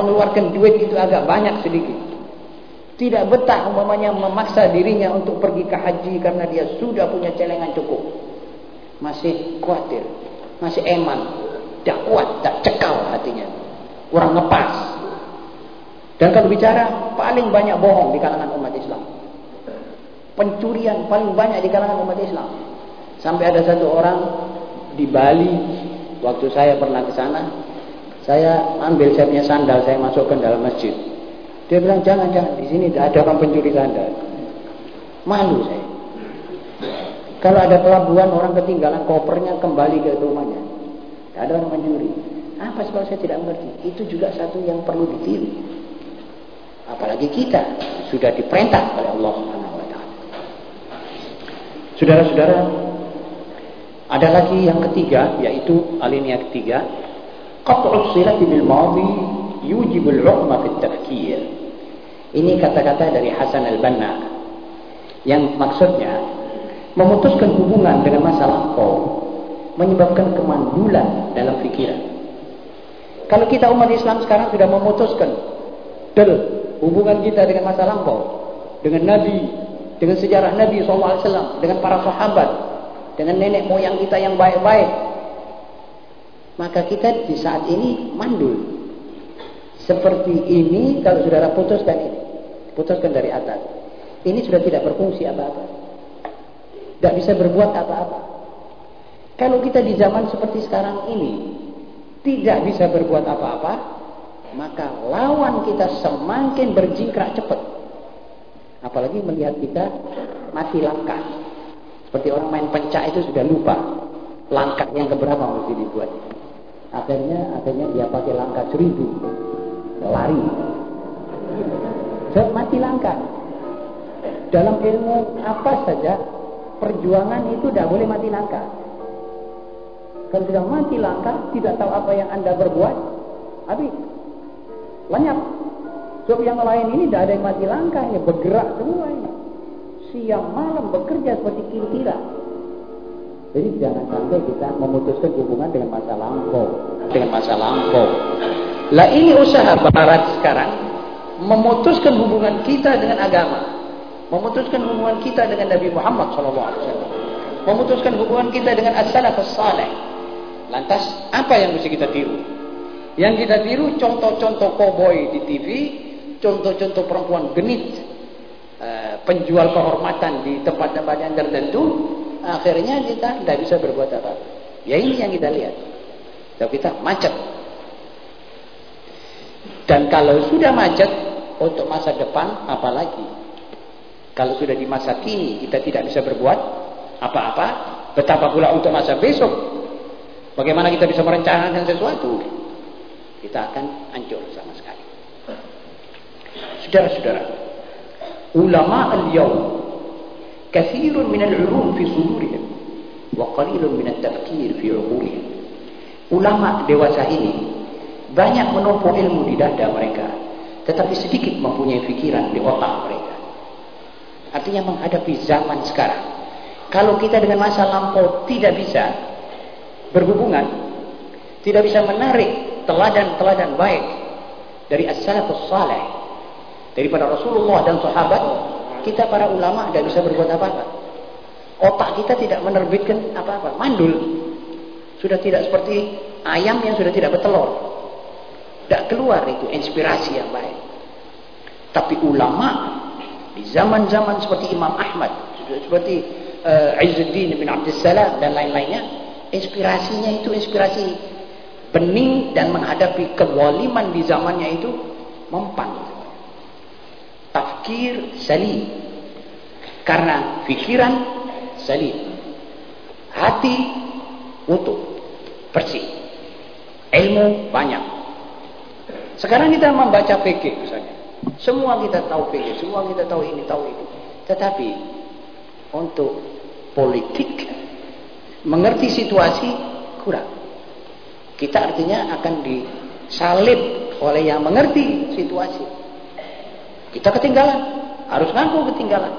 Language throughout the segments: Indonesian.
mengeluarkan duit itu agak banyak sedikit. Tidak betah umpamanya memaksa dirinya untuk pergi ke haji karena dia sudah punya celengan cukup. Masih khawatir, masih eman, tak kuat, tak cekal hatinya. Kurang ngepas. Dan kalau bicara paling banyak bohong di kalangan umat Islam. Pencurian paling banyak di kalangan umat Islam. Sampai ada satu orang di Bali waktu saya pernah ke sana, saya ambil punya sandal, saya masukkan dalam masjid. Dia bilang jangan jangan di sini tidak ada orang pencuri sandal. Malu saya. Kalau ada pelabuhan orang ketinggalan kopernya kembali ke rumahnya. Tidak ada orang mencuri. Apa sebab saya tidak mengerti? Itu juga satu yang perlu ditiru. Apalagi kita sudah diperintah oleh Allah Subhanahu wa taala. Saudara-saudara, ada lagi yang ketiga yaitu alinea ketiga, silati bil madi yujibul 'uqma fit tafkir. Ini kata-kata dari Hasan al-Banna yang maksudnya memutuskan hubungan dengan masa lampau menyebabkan kemandulan dalam pikiran. Kalau kita umat Islam sekarang sudah memutuskan del hubungan kita dengan masa lampau, dengan Nabi, dengan sejarah Nabi SAW, dengan para sahabat, dengan nenek moyang kita yang baik-baik, maka kita di saat ini mandul. Seperti ini kalau saudara putuskan ini, putuskan dari atas. Ini sudah tidak berfungsi apa-apa. Tidak bisa berbuat apa-apa. Kalau kita di zaman seperti sekarang ini tidak bisa berbuat apa-apa, maka lawan kita semakin berjingkrak cepat. Apalagi melihat kita mati langkah. Seperti orang main pencak itu sudah lupa langkah yang keberapa mesti dibuat. Akhirnya akhirnya dia pakai langkah seribu lari. So, mati langkah. Dalam ilmu apa saja perjuangan itu tidak boleh mati langkah. Kalau sudah mati langkah, tidak tahu apa yang anda berbuat, habis Lenyap. Sebab yang lain ini tidak ada yang mati langkahnya, bergerak semua ini. Siang malam bekerja seperti kira-kira. Jadi jangan sampai kita memutuskan hubungan dengan masa lampau. Dengan masa lampau. Lah ini usaha barat sekarang memutuskan hubungan kita dengan agama. Memutuskan hubungan kita dengan Nabi Muhammad SAW. Memutuskan hubungan kita dengan as-salafus salih. Lantas apa yang mesti kita tiru? Yang kita tiru contoh-contoh koboi di TV, contoh-contoh perempuan genit, eh, penjual kehormatan di tempat-tempat yang tertentu, akhirnya kita tidak bisa berbuat apa-apa. Ya ini yang kita lihat. Tapi kita macet. Dan kalau sudah macet, untuk masa depan apalagi. Kalau sudah di masa kini kita tidak bisa berbuat apa-apa, betapa pula untuk masa besok. Bagaimana kita bisa merencanakan sesuatu? kita akan hancur sama sekali. Saudara-saudara, ulama al-yawm kathirun min al-ulum fi sudurihim wa qalilun min al-tafkir fi uqulihim. Ulama dewasa ini banyak menumpuk ilmu di dada mereka, tetapi sedikit mempunyai pikiran di otak mereka. Artinya menghadapi zaman sekarang. Kalau kita dengan masa lampau tidak bisa berhubungan, tidak bisa menarik teladan-teladan baik dari as-salafus salih daripada Rasulullah dan sahabat kita para ulama tidak bisa berbuat apa-apa otak kita tidak menerbitkan apa-apa mandul sudah tidak seperti ayam yang sudah tidak bertelur tidak keluar itu inspirasi yang baik tapi ulama di zaman-zaman seperti Imam Ahmad seperti uh, Izzuddin bin Abdussalam dan lain-lainnya inspirasinya itu inspirasi bening dan menghadapi kewaliman di zamannya itu mempan. Tafkir salim. Karena pikiran salim. Hati utuh, bersih. Ilmu banyak. Sekarang kita membaca fikih misalnya. Semua kita tahu fikih, semua kita tahu ini, tahu itu. Tetapi untuk politik mengerti situasi kurang. Kita artinya akan disalib oleh yang mengerti situasi. Kita ketinggalan, harus ngaku ketinggalan.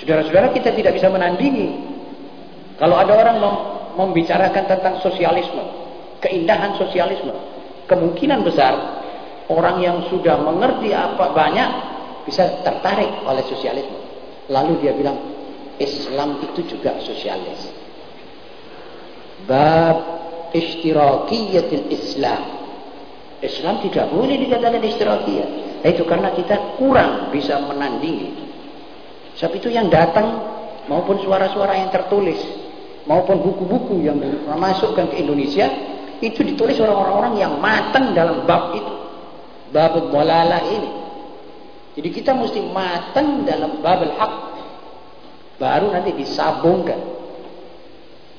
Saudara-saudara kita tidak bisa menandingi. Kalau ada orang membicarakan tentang sosialisme, keindahan sosialisme, kemungkinan besar orang yang sudah mengerti apa banyak bisa tertarik oleh sosialisme. Lalu dia bilang Islam itu juga sosialis. Bab ishtirakiyatil Islam. Islam tidak boleh dikatakan ishtirakiyah. Itu karena kita kurang bisa menandingi. Sebab itu yang datang maupun suara-suara yang tertulis maupun buku-buku yang masukkan ke Indonesia itu ditulis oleh orang-orang yang matang dalam bab itu. Bab dalalah ini. Jadi kita mesti matang dalam bab hak. Baru nanti disabungkan.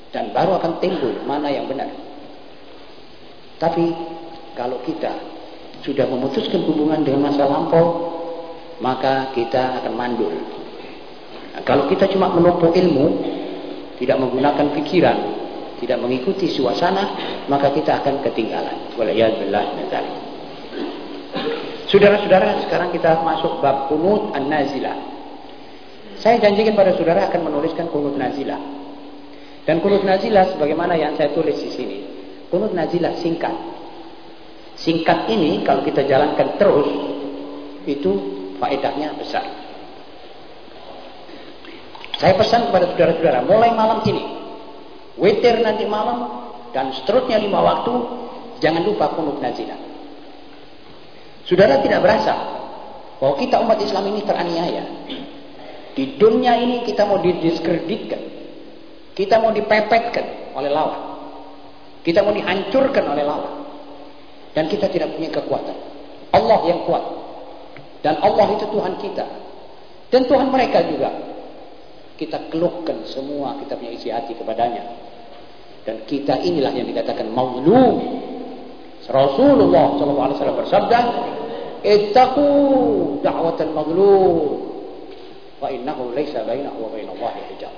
Dan baru akan timbul mana yang benar. Tapi kalau kita sudah memutuskan hubungan dengan masa lampau, maka kita akan mandul. Nah, kalau kita cuma menumpuk ilmu, tidak menggunakan pikiran, tidak mengikuti suasana, maka kita akan ketinggalan. Waliyadzubillah Saudara-saudara, sekarang kita masuk bab kunut an-nazilah. Saya janjikan pada saudara akan menuliskan kunut nazilah. Dan kunut nazilah sebagaimana yang saya tulis di sini. Kunut nazilah singkat. Singkat ini kalau kita jalankan terus itu faedahnya besar. Saya pesan kepada saudara-saudara mulai malam ini, witir nanti malam dan seterusnya lima waktu, jangan lupa kunut nazilah. Saudara tidak berasa bahwa kita umat Islam ini teraniaya. Di dunia ini kita mau didiskreditkan. Kita mau dipepetkan oleh lawan. Kita mau dihancurkan oleh lawan. Dan kita tidak punya kekuatan. Allah yang kuat. Dan Allah itu Tuhan kita. Dan Tuhan mereka juga. Kita keluhkan semua kita punya isi hati kepadanya. Dan kita inilah yang dikatakan maulum. Rasulullah SAW bersabda, "Ittaqu da'watal maghlub, wa innahu laisa bainahu wa bainallahi hijab."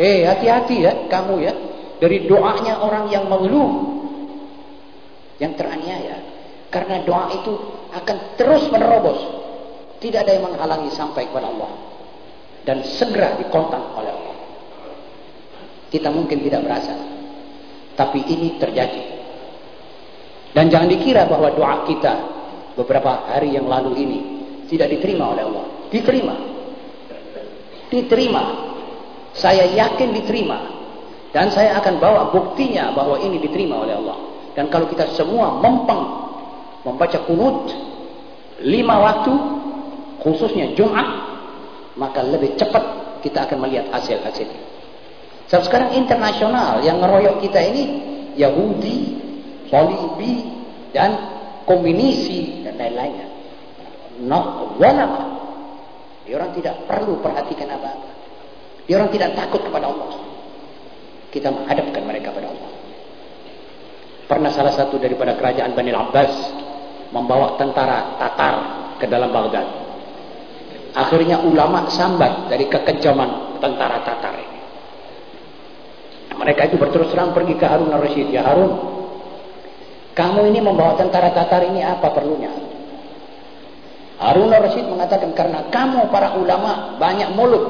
Eh, hati-hati ya kamu ya dari doanya orang yang maghlub yang teraniaya. Karena doa itu akan terus menerobos. Tidak ada yang menghalangi sampai kepada Allah. Dan segera dikontak oleh Allah. Kita mungkin tidak berasa. Tapi ini terjadi. Dan jangan dikira bahwa doa kita beberapa hari yang lalu ini tidak diterima oleh Allah. Diterima. Diterima. Saya yakin diterima. Dan saya akan bawa buktinya bahwa ini diterima oleh Allah. Dan kalau kita semua mempeng membaca kunut lima waktu, khususnya Jumat, maka lebih cepat kita akan melihat hasil-hasilnya. Sebab sekarang internasional yang ngeroyok kita ini Yahudi, Salibi, dan komunisi dan lain-lainnya. No, walama. Dia orang tidak perlu perhatikan apa-apa. Orang tidak takut kepada Allah. Kita menghadapkan mereka kepada Allah. Pernah salah satu daripada kerajaan Bani Abbas membawa tentara Tatar ke dalam Baghdad. Akhirnya ulama sambat dari kekejaman tentara Tatar ini. Mereka itu berterus terang pergi ke Harun al-Rashid. Ya Harun, kamu ini membawa tentara Tatar ini apa perlunya? Harun al-Rashid mengatakan karena kamu para ulama banyak mulut,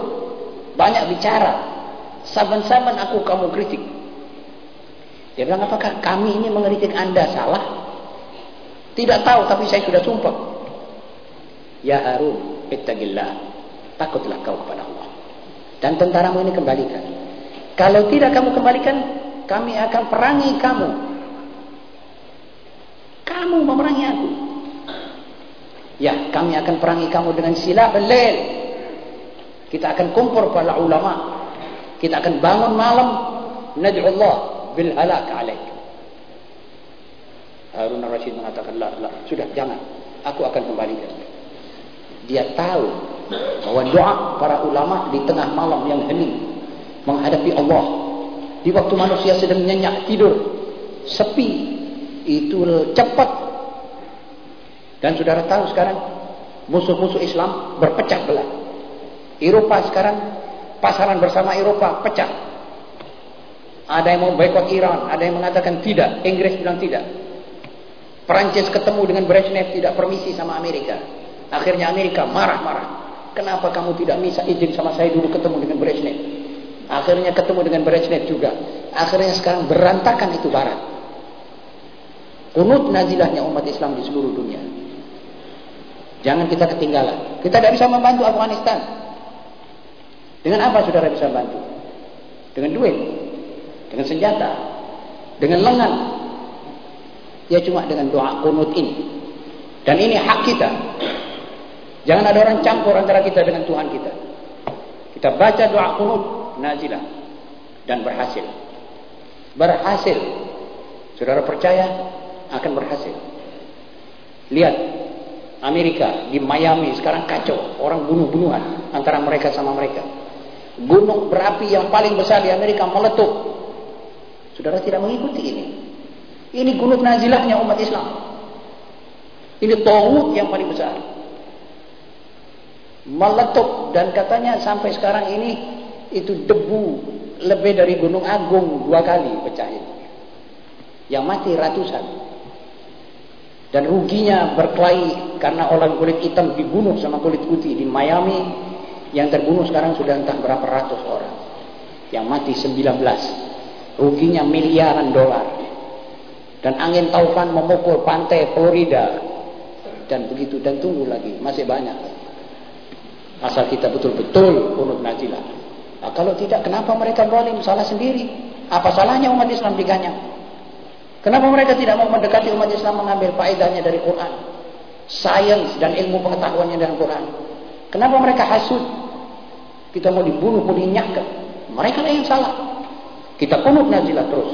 banyak bicara. Saban-saban aku kamu kritik. Dia bilang, apakah kami ini mengeritik anda salah? Tidak tahu, tapi saya sudah sumpah. Ya Harun, ittaqillah. Takutlah kau kepada Allah. Dan tentaramu ini kembalikan. Kalau tidak kamu kembalikan, kami akan perangi kamu. Kamu memerangi aku. Ya, kami akan perangi kamu dengan silah belel. Kita akan kumpul para ulama. Kita akan bangun malam. Nad'u Allah bil halak alaik. Harun al-Rashid mengatakan, lah, lah, sudah jangan. Aku akan kembalikan. Dia tahu bahwa doa para ulama di tengah malam yang hening menghadapi Allah. Di waktu manusia sedang nyenyak tidur, sepi, itu cepat. Dan saudara tahu sekarang musuh-musuh Islam berpecah belah. Eropa sekarang pasaran bersama Eropa pecah. Ada yang mau boikot Iran, ada yang mengatakan tidak. Inggris bilang tidak. Perancis ketemu dengan Brezhnev tidak permisi sama Amerika. Akhirnya Amerika marah-marah. Kenapa kamu tidak bisa izin sama saya dulu ketemu dengan Brezhnev? Akhirnya ketemu dengan Brezhnev juga. Akhirnya sekarang berantakan itu barat. Kunut nazilahnya umat Islam di seluruh dunia. Jangan kita ketinggalan. Kita tidak bisa membantu Afghanistan. Dengan apa saudara bisa bantu? Dengan duit, dengan senjata, dengan lengan. Ya cuma dengan doa kunut ini. Dan ini hak kita. Jangan ada orang campur antara kita dengan Tuhan kita. Kita baca doa kunut nazilah dan berhasil. Berhasil. Saudara percaya akan berhasil. Lihat Amerika di Miami sekarang kacau, orang bunuh-bunuhan antara mereka sama mereka. Gunung berapi yang paling besar di Amerika meletup. Saudara tidak mengikuti ini. Ini gunung nazilahnya umat Islam. Ini tawud yang paling besar. Meletup dan katanya sampai sekarang ini itu debu lebih dari gunung agung dua kali pecahin. Yang mati ratusan. Dan ruginya berkelahi karena orang kulit hitam dibunuh sama kulit putih di Miami. Yang terbunuh sekarang sudah entah berapa ratus orang. Yang mati 19. Ruginya miliaran dolar. Dan angin taufan memukul pantai Florida. Dan begitu. Dan tunggu lagi. Masih banyak. Asal kita betul-betul kunut najilah. Nah, kalau tidak, kenapa mereka zalim? Salah sendiri. Apa salahnya umat Islam diganyang? Kenapa mereka tidak mau mendekati umat Islam mengambil faedahnya dari Quran? Sains dan ilmu pengetahuannya dari Quran. Kenapa mereka hasud? Kita mau dibunuh, mau dinyakkan. Mereka lah yang salah. Kita kunut nazilah terus.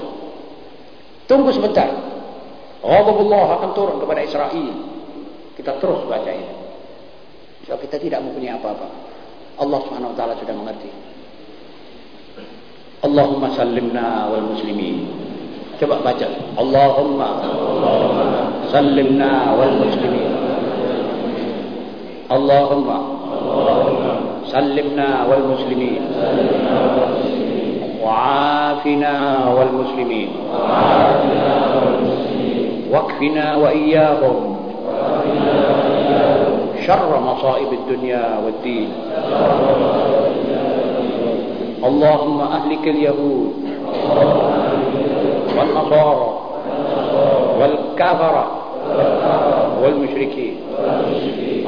Tunggu sebentar. Allah akan turun kepada Israel. Kita terus baca ini. So, kita tidak mempunyai apa-apa. Allah Subhanahu wa taala sudah mengerti. Allahumma sallimna wal muslimin. Coba baca. Allahumma sallimna wal muslimin. Allahumma sallimna wal muslimin. وعافنا والمسلمين واكفنا وإياهم شر مصائب الدنيا والدين. اللهم أهلك اليهود والنصارى والكفرة والمشركين.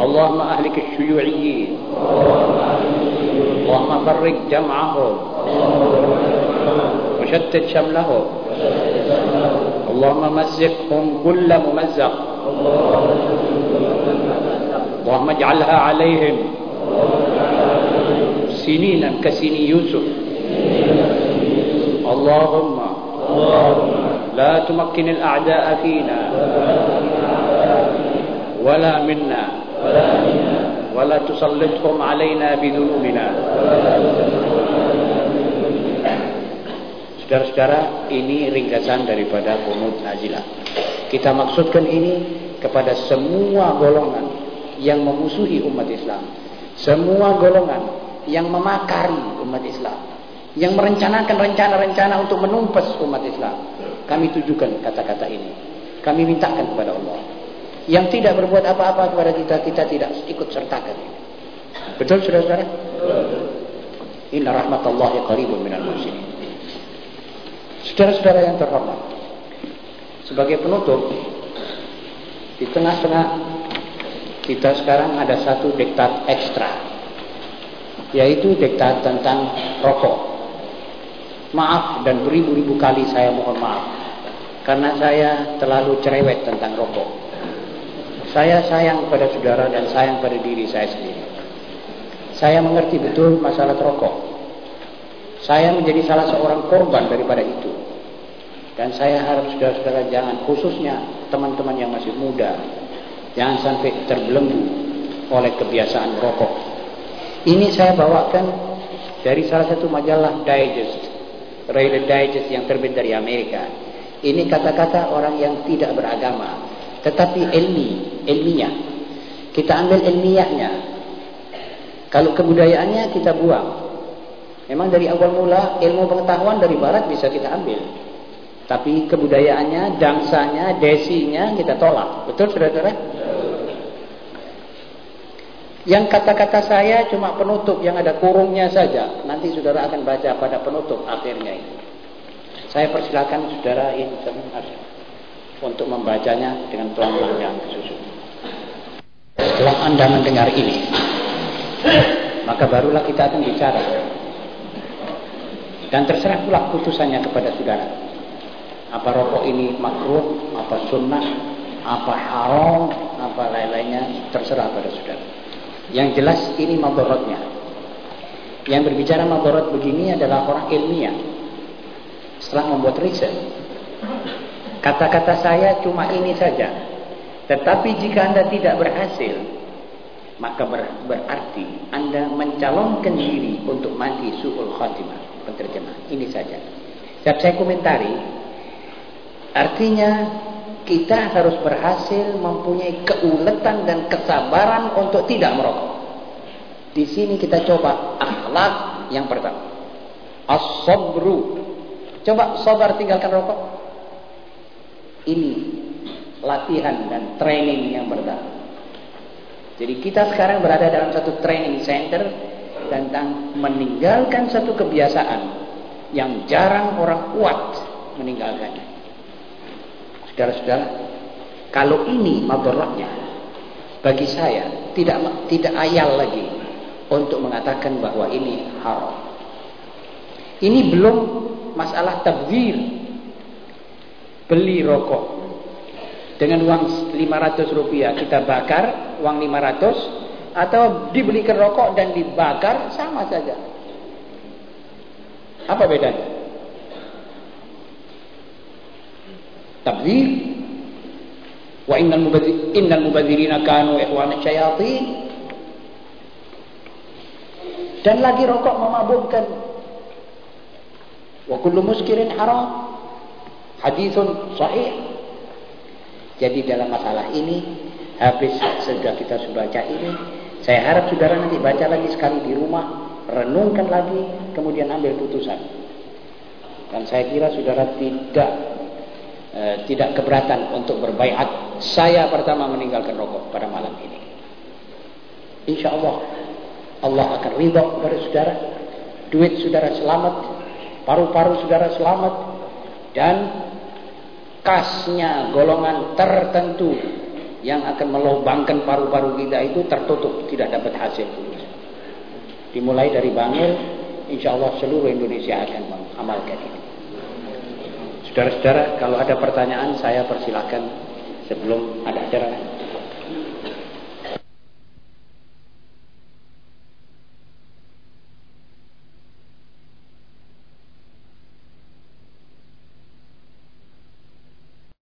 اللهم أهلك الشيوعيين. اللهم فرق جمعهم. وشتت شملهم. اللهم مزقهم كل ممزق. اللهم اجعلها عليهم سنينا كسني يوسف اللهم لا تمكن الأعداء فينا ولا منا ولا تسلطهم علينا بذنوبنا Saudara-saudara, ini ringkasan daripada kunut nazilah. Kita maksudkan ini kepada semua golongan yang memusuhi umat Islam. Semua golongan yang memakari umat Islam yang merencanakan rencana-rencana untuk menumpas umat Islam. Kami tujukan kata-kata ini. Kami mintakan kepada Allah. Yang tidak berbuat apa-apa kepada kita, kita tidak ikut sertakan. Betul saudara-saudara? Inna rahmatallahi qaribun minal muslimin. Saudara-saudara yang terhormat. Sebagai penutup, di tengah-tengah kita sekarang ada satu diktat ekstra. Yaitu diktat tentang rokok. Maaf dan beribu-ribu kali saya mohon maaf. Karena saya terlalu cerewet tentang rokok. Saya sayang pada saudara dan sayang pada diri saya sendiri. Saya mengerti betul masalah rokok. Saya menjadi salah seorang korban daripada itu. Dan saya harap saudara-saudara jangan khususnya teman-teman yang masih muda. Jangan sampai terbelenggu oleh kebiasaan rokok. Ini saya bawakan dari salah satu majalah Digest Reader Digest yang terbit dari Amerika. Ini kata-kata orang yang tidak beragama, tetapi ilmi, ilmiah. Kita ambil ilmiahnya. Kalau kebudayaannya kita buang. Memang dari awal mula ilmu pengetahuan dari barat bisa kita ambil. Tapi kebudayaannya, dangsanya, desinya kita tolak. Betul saudara-saudara? Yang kata-kata saya cuma penutup yang ada kurungnya saja. Nanti saudara akan baca pada penutup akhirnya ini. Saya persilakan saudara ini untuk membacanya dengan pelan-pelan yang susu. Setelah Anda mendengar ini, maka barulah kita akan bicara. Dan terserah pula putusannya kepada saudara. Apa rokok ini makruh, apa sunnah, apa haram, apa lain-lainnya, terserah pada saudara. Yang jelas ini madorotnya. Yang berbicara madorot begini adalah orang ilmiah. Setelah membuat riset. Kata-kata saya cuma ini saja. Tetapi jika anda tidak berhasil, maka ber, berarti anda mencalonkan diri untuk mati su'ul khatimah. Penterjemah. Ini saja. Setiap saya komentari, artinya kita harus berhasil mempunyai keuletan dan kesabaran untuk tidak merokok. Di sini kita coba akhlak yang pertama. As-sabru. Coba sabar tinggalkan rokok. Ini latihan dan training yang pertama. Jadi kita sekarang berada dalam satu training center tentang meninggalkan satu kebiasaan yang jarang orang kuat meninggalkannya. Saudara-saudara, kalau ini madaratnya bagi saya tidak tidak ayal lagi untuk mengatakan bahwa ini haram. Ini belum masalah tabzir. Beli rokok dengan uang 500 rupiah kita bakar uang 500 atau dibelikan rokok dan dibakar sama saja. Apa bedanya? Tabdzir wa innal mubadzir innal mubadzirina kanu ikhwana syayatin. Dan lagi rokok memabukkan. Wa kullu muskirin haram. Hadithun sahih. Jadi dalam masalah ini habis sudah kita sudah baca ini saya harap saudara nanti baca lagi sekali di rumah renungkan lagi kemudian ambil putusan. Dan saya kira saudara tidak Eh, tidak keberatan untuk berbaiat saya pertama meninggalkan rokok pada malam ini. Insya Allah Allah akan ridha kepada saudara. Duit saudara selamat paru-paru saudara selamat dan kasnya golongan tertentu yang akan melobangkan paru-paru kita itu tertutup tidak dapat hasil dimulai dari Bangil insya Allah seluruh Indonesia akan mengamalkan ini Saudara-saudara, kalau ada pertanyaan saya persilahkan sebelum ada acara.